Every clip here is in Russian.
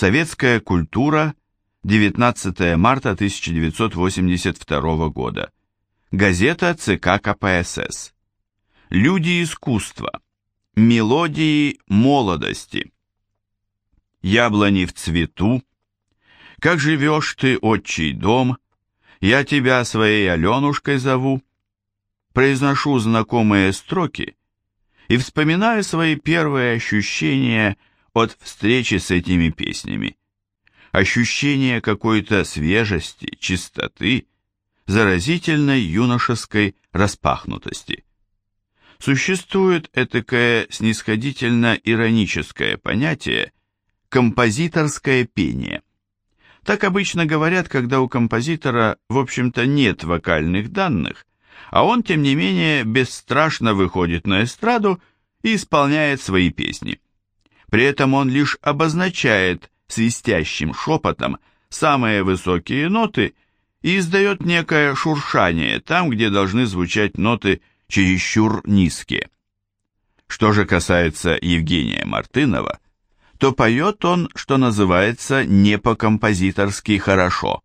Советская культура, 19 марта 1982 года. Газета ЦК КПСС. Люди искусства. Мелодии молодости. Яблони в цвету. Как живешь ты, отчий дом? Я тебя своей Аленушкой зову. Произношу знакомые строки и вспоминаю свои первые ощущения от встречи с этими песнями. Ощущение какой-то свежести, чистоты, заразительной юношеской распахнутости. Существует этакое снисходительно-ироническое понятие «композиторское пение». Так обычно говорят, когда у композитора, в общем-то, нет вокальных данных, а он, тем не менее, бесстрашно выходит на эстраду и исполняет свои песни. При этом он лишь обозначает свистящим шепотом самые высокие ноты и издает некое шуршание там, где должны звучать ноты чересчур низкие. Что же касается Евгения Мартынова, то поет он, что называется, не по-композиторски хорошо.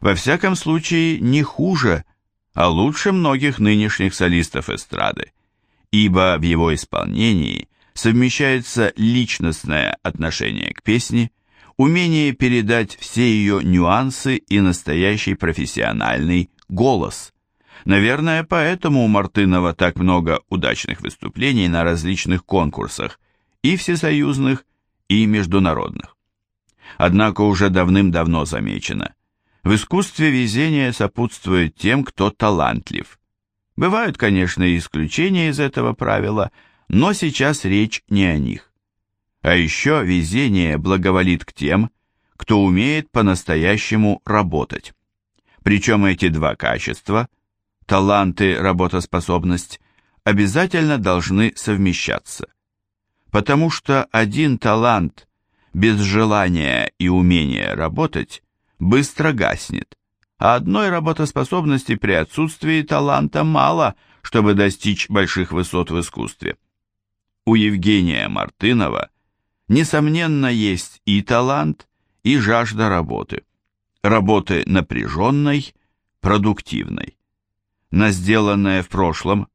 Во всяком случае, не хуже, а лучше многих нынешних солистов эстрады, ибо в его исполнении совмещается личностное отношение к песне, умение передать все ее нюансы и настоящий профессиональный голос. Наверное, поэтому у Мартынова так много удачных выступлений на различных конкурсах, и всесоюзных, и международных. Однако уже давным-давно замечено, в искусстве везение сопутствует тем, кто талантлив. Бывают, конечно, исключения из этого правила, но сейчас речь не о них. А еще везение благоволит к тем, кто умеет по-настоящему работать. Причем эти два качества, талант и работоспособность, обязательно должны совмещаться. Потому что один талант без желания и умения работать быстро гаснет, а одной работоспособности при отсутствии таланта мало, чтобы достичь больших высот в искусстве. У Евгения Мартынова, несомненно, есть и талант, и жажда работы. Работы напряженной, продуктивной. На сделанное в прошлом,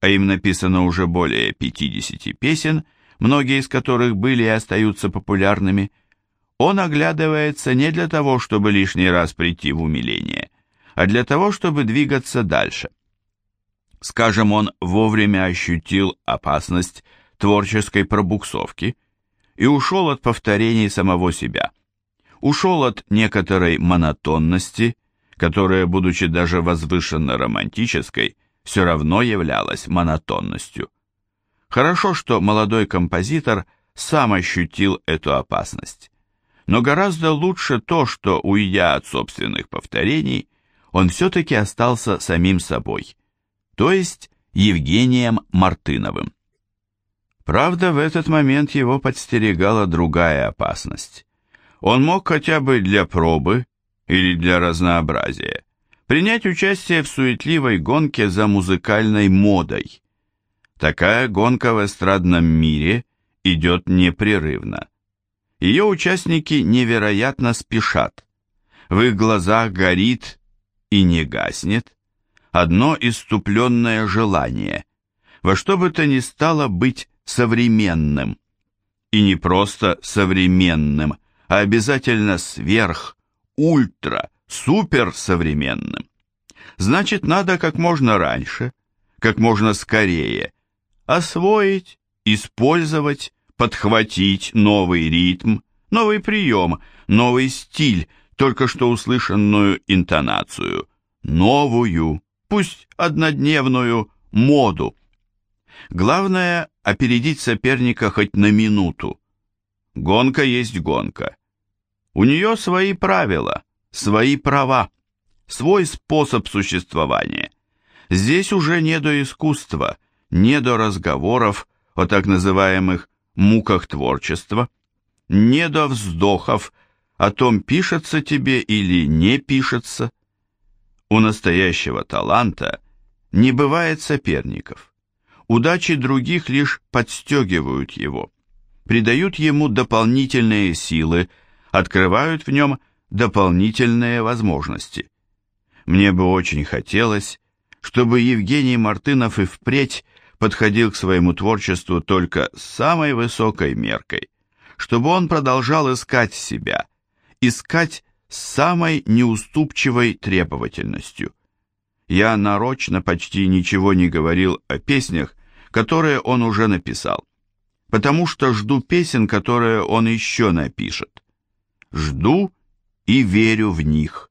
а им написано уже более 50 песен, многие из которых были и остаются популярными, он оглядывается не для того, чтобы лишний раз прийти в умиление, а для того, чтобы двигаться дальше. Скажем, он вовремя ощутил опасность творческой пробуксовки и ушел от повторений самого себя. Ушел от некоторой монотонности, которая, будучи даже возвышенно романтической, все равно являлась монотонностью. Хорошо, что молодой композитор сам ощутил эту опасность. Но гораздо лучше то, что, уйдя от собственных повторений, он все-таки остался самим собой, то есть Евгением Мартыновым. Правда, в этот момент его подстерегала другая опасность. Он мог хотя бы для пробы или для разнообразия принять участие в суетливой гонке за музыкальной модой. Такая гонка в эстрадном мире идет непрерывно. Ее участники невероятно спешат. В их глазах горит и не гаснет одно иступленное желание, во что бы то ни стало быть современным. И не просто современным, а обязательно сверх, ультра, суперсовременным. Значит, надо как можно раньше, как можно скорее освоить, использовать, подхватить новый ритм, новый прием, новый стиль, только что услышанную интонацию, новую, пусть однодневную моду. Главное – опередить соперника хоть на минуту. Гонка есть гонка. У нее свои правила, свои права, свой способ существования. Здесь уже не до искусства, не до разговоров о так называемых муках творчества, не до вздохов о том, пишется тебе или не пишется. У настоящего таланта не бывает соперников. Удачи других лишь подстегивают его, придают ему дополнительные силы открывают в нем дополнительные возможности. Мне бы очень хотелось, чтобы Евгений Мартынов и впредь подходил к своему творчеству только с самой высокой меркой, чтобы он продолжал искать себя, искать с самой неуступчивой требовательностью. Я нарочно почти ничего не говорил о песнях, которые он уже написал, потому что жду песен, которые он еще напишет. Жду и верю в них.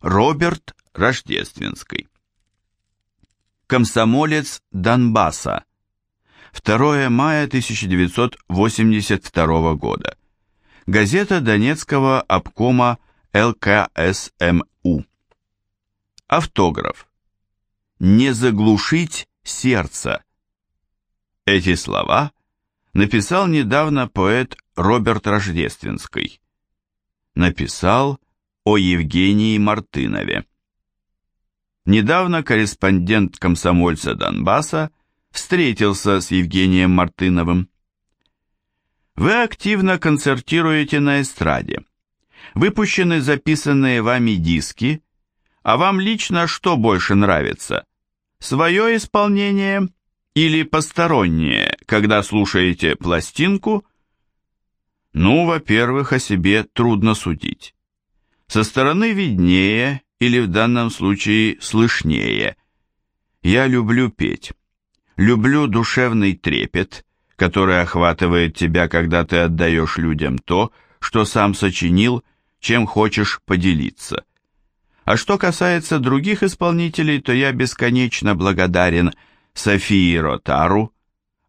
Роберт Рождественский Комсомолец Донбасса 2 мая 1982 года Газета Донецкого обкома ЛКСМУ Автограф «Не заглушить сердце» Эти слова написал недавно поэт Роберт Рождественский. Написал о Евгении Мартынове. Недавно корреспондент комсомольца Донбасса встретился с Евгением Мартыновым. Вы активно концертируете на эстраде. Выпущены записанные вами диски, а вам лично что больше нравится? Свое исполнение или постороннее, когда слушаете пластинку? Ну, во-первых, о себе трудно судить. Со стороны виднее или в данном случае слышнее. Я люблю петь. Люблю душевный трепет, который охватывает тебя, когда ты отдаешь людям то, что сам сочинил, чем хочешь поделиться. А что касается других исполнителей, то я бесконечно благодарен Софии Ротару,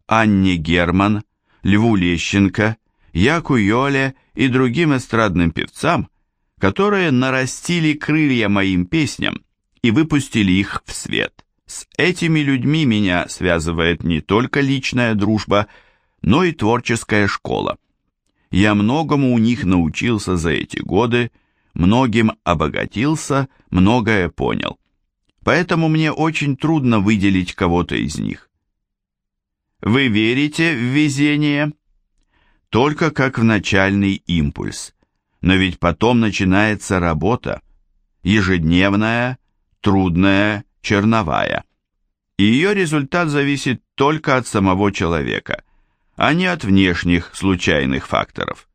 Анне Герман, Льву Лещенко, Яку Йоле и другим эстрадным певцам, которые нарастили крылья моим песням и выпустили их в свет. С этими людьми меня связывает не только личная дружба, но и творческая школа. Я многому у них научился за эти годы, многим обогатился, многое понял. Поэтому мне очень трудно выделить кого-то из них. Вы верите в везение? Только как в начальный импульс – но ведь потом начинается работа, ежедневная, трудная, черновая. И ее результат зависит только от самого человека, а не от внешних случайных факторов.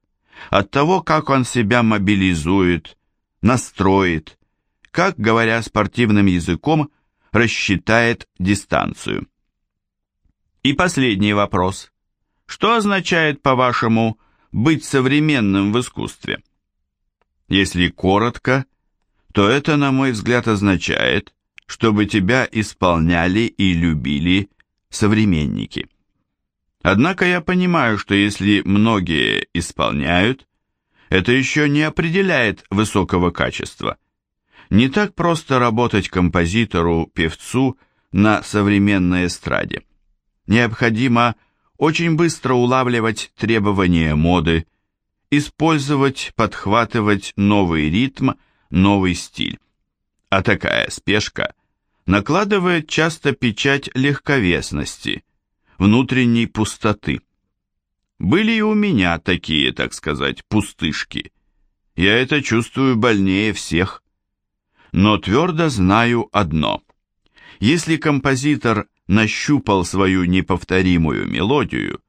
От того, как он себя мобилизует, настроит, как, говоря спортивным языком, рассчитает дистанцию. И последний вопрос. Что означает, по-вашему, быть современным в искусстве? Если коротко, то это, на мой взгляд, означает, чтобы тебя исполняли и любили современники. Однако я понимаю, что если многие исполняют, это еще не определяет высокого качества. Не так просто работать композитору, певцу на современной эстраде. Необходимо очень быстро улавливать требования моды, использовать, подхватывать новый ритм, новый стиль. А такая спешка накладывает часто печать легковесности, внутренней пустоты. Были и у меня такие, так сказать, пустышки. Я это чувствую больнее всех. Но твердо знаю одно. Если композитор нащупал свою неповторимую мелодию,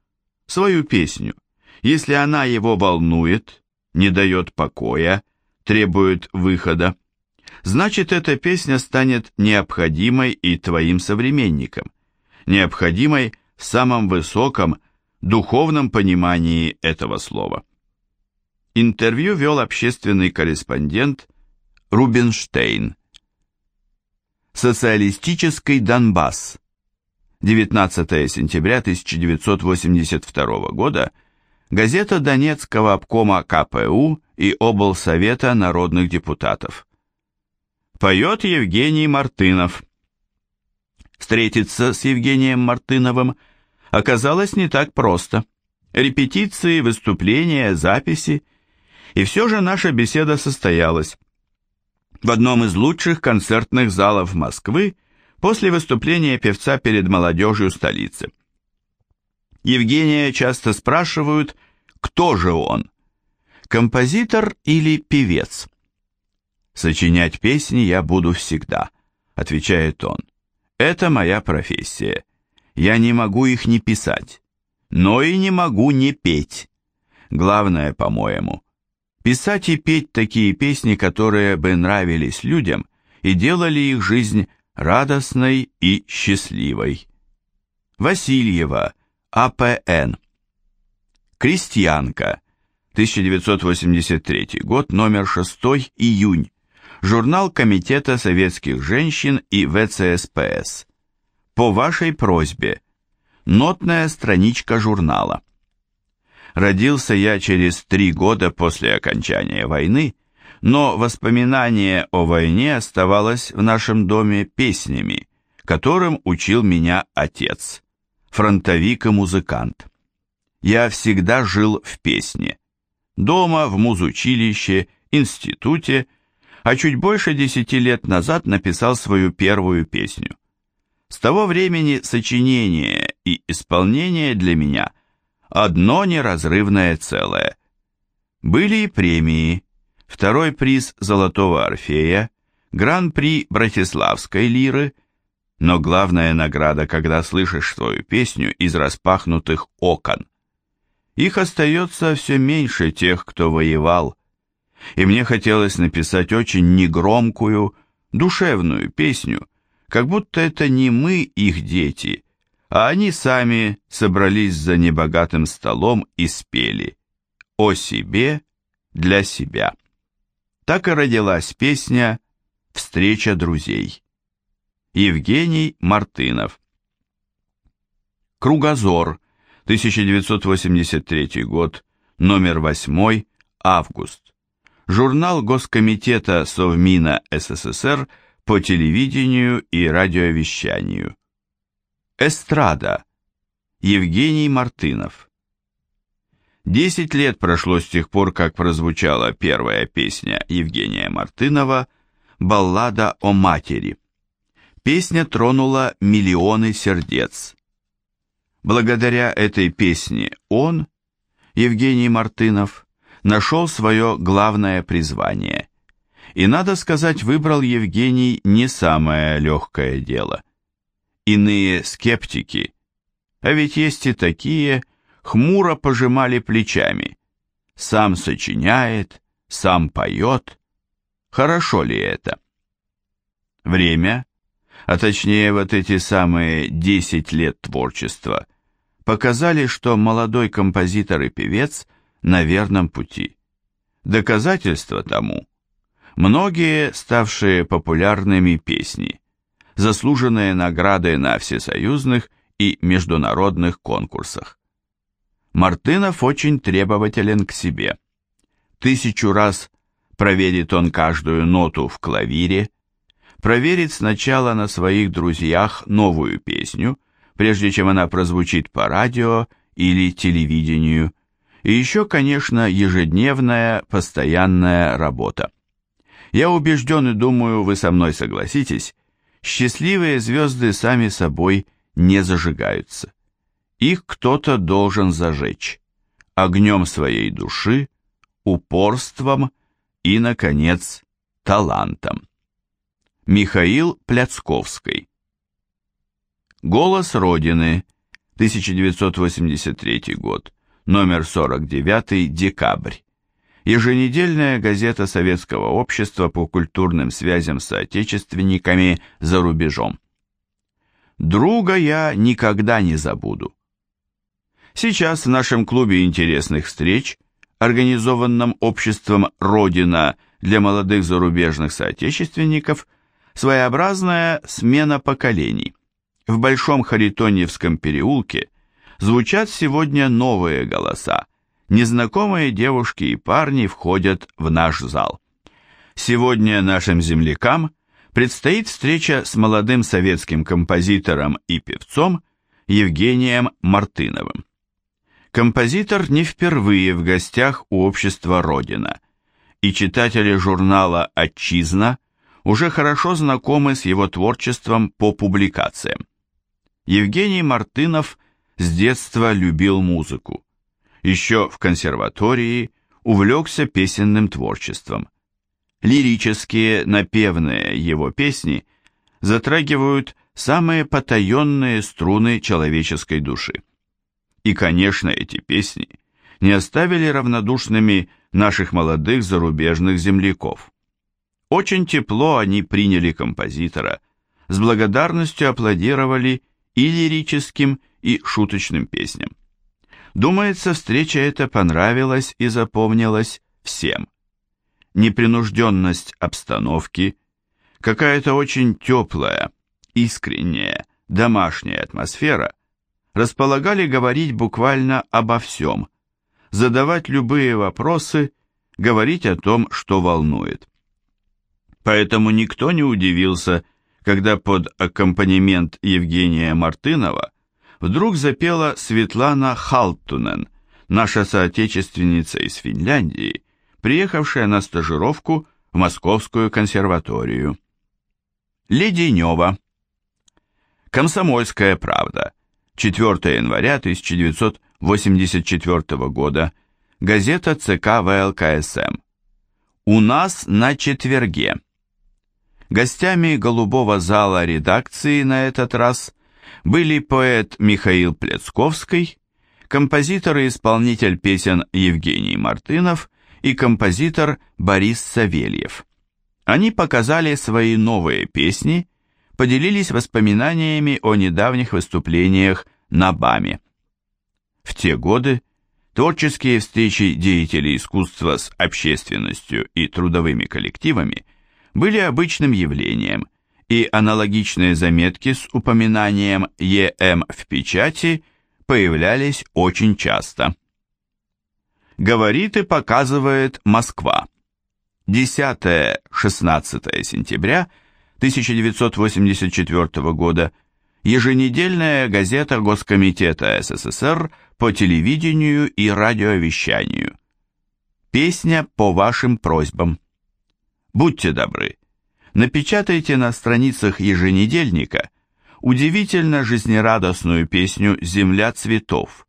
свою песню, если она его волнует, не дает покоя, требует выхода, значит эта песня станет необходимой и твоим современникам, необходимой в самом высоком духовном понимании этого слова. Интервью вел общественный корреспондент Рубинштейн. Социалистический Донбасс. 19 сентября 1982 года – газета Донецкого обкома КПУ и облсовета народных депутатов. Поет Евгений Мартынов. Встретиться с Евгением Мартыновым оказалось не так просто. Репетиции, выступления, записи. И все же наша беседа состоялась. В одном из лучших концертных залов Москвы после выступления певца перед молодежью столицы. Евгения часто спрашивают, кто же он. Композитор или певец? Сочинять песни я буду всегда, отвечает он. Это моя профессия. Я не могу их не писать, но и не могу не петь. Главное, по-моему, писать и петь такие песни, которые бы нравились людям и делали их жизнь радостной и счастливой. Васильева, А.П.Н. Крестьянка, 1983 год, номер 6, июнь. Журнал Комитета советских женщин и ВЦСПС. По вашей просьбе. Нотная страничка журнала. Родился я через три года после окончания войны, но воспоминание о войне оставалось в нашем доме песнями, которым учил меня отец, фронтовик и музыкант. Я всегда жил в песне. Дома, в музучилище, институте, а чуть больше десяти лет назад написал свою первую песню. С того времени сочинение и исполнение для меня одно неразрывное целое. Были и премии, второй приз Золотого Орфея, гран-при Братиславской лиры, но главная награда, когда слышишь свою песню из распахнутых окон. Их остается все меньше тех, кто воевал, и мне хотелось написать очень негромкую, душевную песню, как будто это не мы их дети, а они сами собрались за небогатым столом и спели «О себе для себя». Так и родилась песня «Встреча друзей». Евгений Мартынов. Кругозор, 1983 год, номер 8, август. Журнал Госкомитета Совмина СССР по телевидению и радиовещанию. Эстрада. Евгений Мартынов. Десять лет прошло с тех пор, как прозвучала первая песня Евгения Мартынова «Баллада о матери». Песня тронула миллионы сердец. Благодаря этой песне он, Евгений Мартынов, нашел свое главное призвание. И, надо сказать, выбрал Евгений не самое легкое дело. Иные скептики, а ведь есть и такие, хмуро пожимали плечами. Сам сочиняет, сам поет. Хорошо ли это? Время, а точнее вот эти самые 10 лет творчества, показали, что молодой композитор и певец – на верном пути. Доказательство тому – многие ставшие популярными песни, заслуженные награды на всесоюзных и международных конкурсах. Мартынов очень требователен к себе. Тысячу раз проверит он каждую ноту в клавире, проверит сначала на своих друзьях новую песню, прежде чем она прозвучит по радио или телевидению, и еще, конечно, ежедневная, постоянная работа. Я убежден и думаю, вы со мной согласитесь, счастливые звезды сами собой не зажигаются. Их кто-то должен зажечь. Огнем своей души, упорством и, наконец, талантом. Михаил Пляцковский «Голос Родины», 1983 год номер 49, декабрь. Еженедельная газета Советского общества по культурным связям с соотечественниками за рубежом. Друга я никогда не забуду. Сейчас в нашем клубе интересных встреч, организованном обществом «Родина» для молодых зарубежных соотечественников, своеобразная смена поколений. В Большом Харитоньевском переулке – звучат сегодня новые голоса. Незнакомые девушки и парни входят в наш зал. Сегодня нашим землякам предстоит встреча с молодым советским композитором и певцом Евгением Мартыновым. Композитор не впервые в гостях у общества «Родина», и читатели журнала «Отчизна» уже хорошо знакомы с его творчеством по публикациям. Евгений Мартынов – с детства любил музыку. Еще в консерватории увлекся песенным творчеством. Лирические, напевные его песни затрагивают самые потаенные струны человеческой души. И, конечно, эти песни не оставили равнодушными наших молодых зарубежных земляков. Очень тепло они приняли композитора, с благодарностью аплодировали и лирическим, и шуточным песням. Думается, встреча эта понравилась и запомнилась всем. Непринужденность обстановки, какая-то очень теплая, искренняя, домашняя атмосфера располагали говорить буквально обо всем, задавать любые вопросы, говорить о том, что волнует. Поэтому никто не удивился, когда под аккомпанемент Евгения Мартынова вдруг запела Светлана Халтунен, наша соотечественница из Финляндии, приехавшая на стажировку в Московскую консерваторию. Леденева. Комсомольская правда. 4 января 1984 года. Газета ЦК ВЛКСМ. У нас на четверге. Гостями голубого зала редакции на этот раз были поэт Михаил Плецковский, композитор и исполнитель песен Евгений Мартынов и композитор Борис Савельев. Они показали свои новые песни, поделились воспоминаниями о недавних выступлениях на БАМе. В те годы творческие встречи деятелей искусства с общественностью и трудовыми коллективами были обычным явлением, и аналогичные заметки с упоминанием ЕМ в печати появлялись очень часто. Говорит и показывает Москва. 10-16 сентября 1984 года еженедельная газета Госкомитета СССР по телевидению и радиовещанию. Песня по вашим просьбам. Будьте добры, напечатайте на страницах еженедельника удивительно жизнерадостную песню «Земля цветов».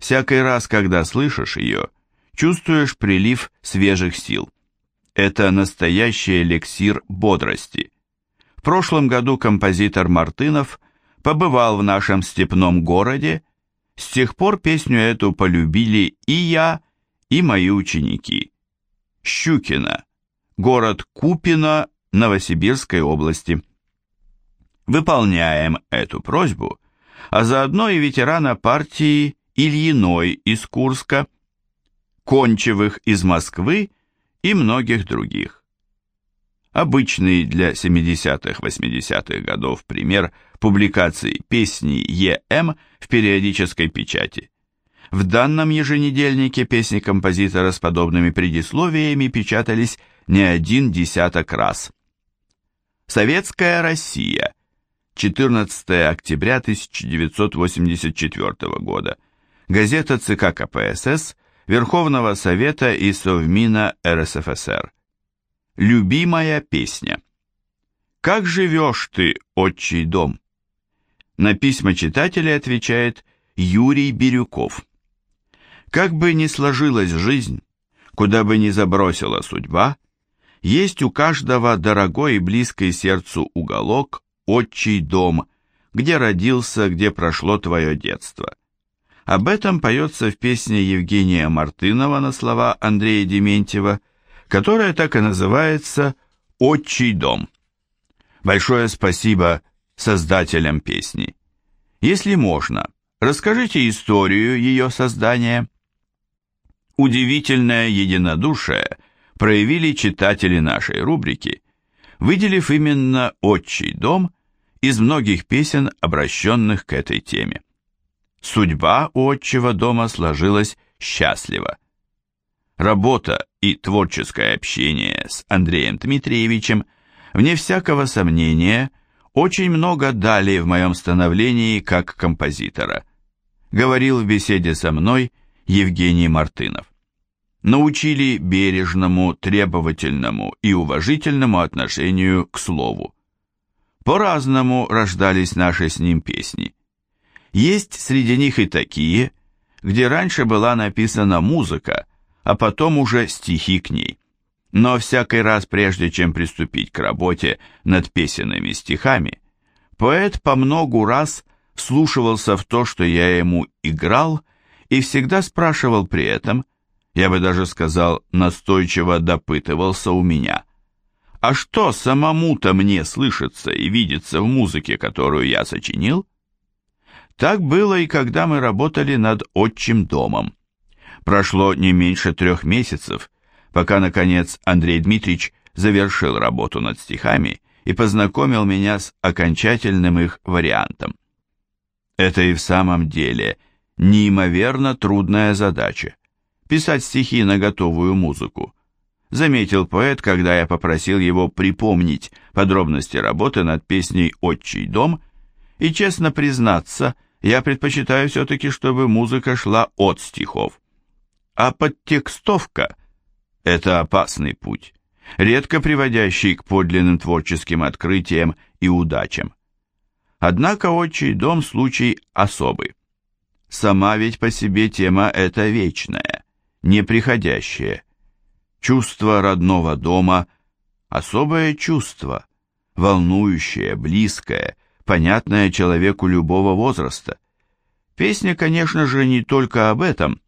Всякий раз, когда слышишь ее, чувствуешь прилив свежих сил. Это настоящий эликсир бодрости. В прошлом году композитор Мартынов побывал в нашем степном городе, с тех пор песню эту полюбили и я, и мои ученики. Щукина, город Купино Новосибирской области. Выполняем эту просьбу, а заодно и ветерана партии Ильиной из Курска, Кончевых из Москвы и многих других. Обычный для 70-80-х годов пример публикации песни ЕМ в периодической печати. В данном еженедельнике песни композитора с подобными предисловиями печатались не один десяток раз. Советская Россия. 14 октября 1984 года. Газета ЦК КПСС, Верховного Совета и Совмина РСФСР. Любимая песня. «Как живешь ты, отчий дом?» На письма читателей отвечает Юрий Бирюков. Как бы ни сложилась жизнь, куда бы ни забросила судьба, есть у каждого дорогой и близкий сердцу уголок, отчий дом, где родился, где прошло твое детство. Об этом поется в песне Евгения Мартынова на слова Андрея Дементьева, которая так и называется «Отчий дом». Большое спасибо создателям песни. Если можно, расскажите историю ее создания. Удивительное единодушие проявили читатели нашей рубрики, выделив именно «Отчий дом» из многих песен, обращенных к этой теме. Судьба у отчего дома сложилась счастливо. Работа и творческое общение с Андреем Дмитриевичем, вне всякого сомнения, очень много дали в моем становлении как композитора, говорил в беседе со мной Евгений Мартынов. Научили бережному, требовательному и уважительному отношению к слову. По-разному рождались наши с ним песни. Есть среди них и такие, где раньше была написана музыка, а потом уже стихи к ней. Но всякий раз, прежде чем приступить к работе над песенными стихами, поэт по многу раз вслушивался в то, что я ему играл, и всегда спрашивал при этом, я бы даже сказал, настойчиво допытывался у меня, а что самому-то мне слышится и видится в музыке, которую я сочинил? Так было и когда мы работали над «Отчим домом». Прошло не меньше трех месяцев, пока, наконец, Андрей Дмитриевич завершил работу над стихами и познакомил меня с окончательным их вариантом. Это и в самом деле неимоверно трудная задача – писать стихи на готовую музыку. Заметил поэт, когда я попросил его припомнить подробности работы над песней «Отчий дом», и, честно признаться, я предпочитаю все-таки, чтобы музыка шла от стихов. А подтекстовка – это опасный путь, редко приводящий к подлинным творческим открытиям и удачам. Однако отчий дом случай особый. Сама ведь по себе тема эта вечная, неприходящая. Чувство родного дома – особое чувство, волнующее, близкое, понятное человеку любого возраста. Песня, конечно же, не только об этом,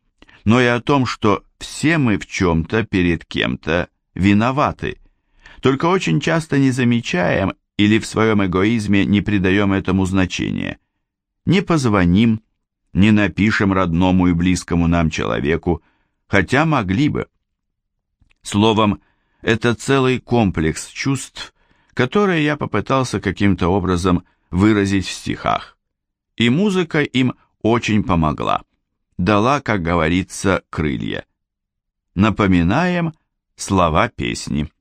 но и о том, что все мы в чем-то перед кем-то виноваты, только очень часто не замечаем или в своем эгоизме не придаем этому значения. Не позвоним, не напишем родному и близкому нам человеку, хотя могли бы. Словом, это целый комплекс чувств, которые я попытался каким-то образом выразить в стихах. И музыка им очень помогла. Дала, как говорится, крылья. Напоминаем слова песни.